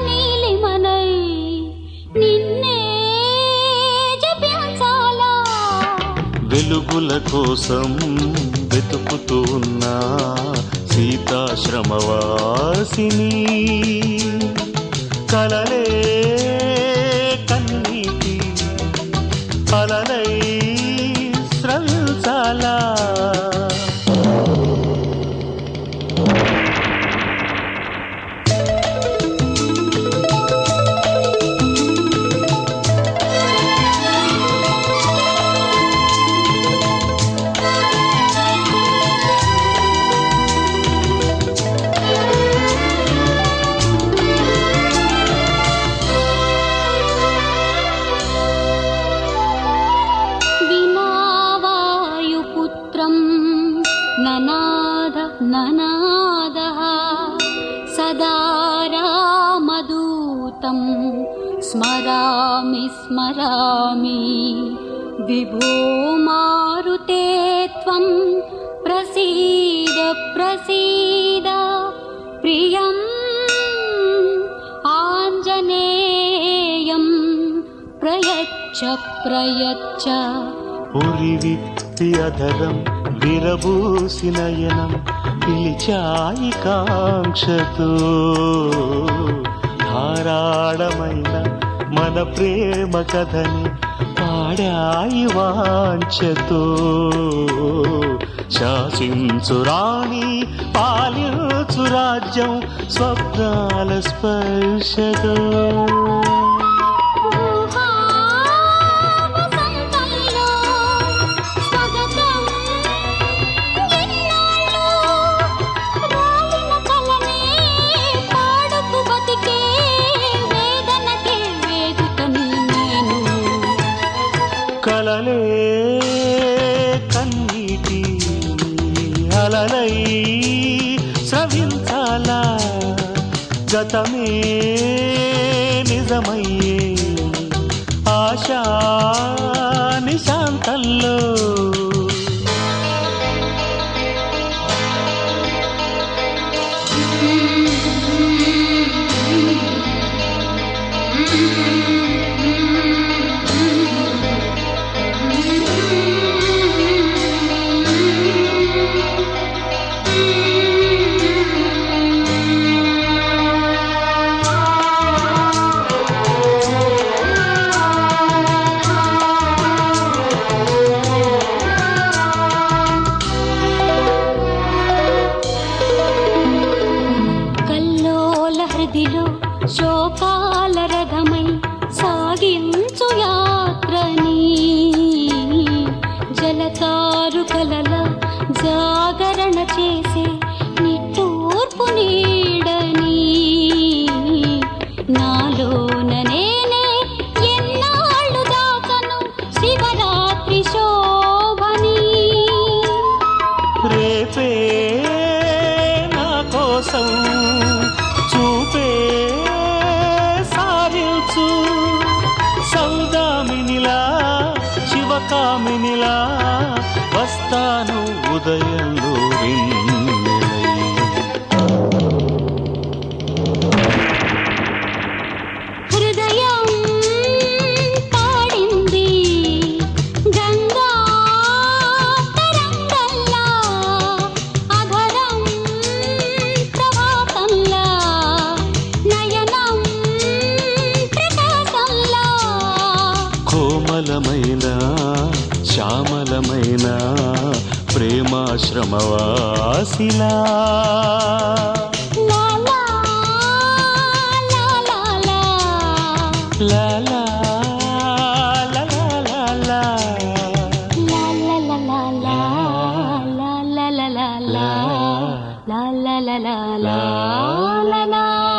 నీలిమనై. నిన్నే జపించాలా వెలుగుల కోసం వెతుకుతున్న సీతాశ్రమవాసిని కలలే ननादः। सदा रामदूतं स्मरामि स्मरामि। विभो मारुते त्वं प्रसीद प्रसीद। प्रियम् आञ्जनेयं प्रयच्छ प्रयच्छति अधरं विरभूषिनयनम् పిలిచాయి కాంక్షతో ధారాళమైన మన ప్రేమ కథని పాడాయి వాంఛతో శాసించురాణి పాలించు రాజ్యం స్వప్నాల స్పర్శతో. అలలే కన్నీటి అలలై స్రవించాలా? గతమే నిజమయ్యే ఆశా నిశాంతంలో శోకాల రథమై సాగించు యాత్రని. జలతారు కలల జాగరణ చేసే నిట్టూర్పు నీడని. నాలోన నేనే ఎన్నాళ్ళు దాకను శివరాత్రి శోభని. రేపే నా కోసం వెన్నెలై. హృదయం పాడింది గంగా తరంగల్లా అధరం ప్రభాతంలా నయనం ప్రకాశంలా. కోమలమైన శ్యామలమైన ప్రేమాశ్రమవాసిలా la la la la la la la la la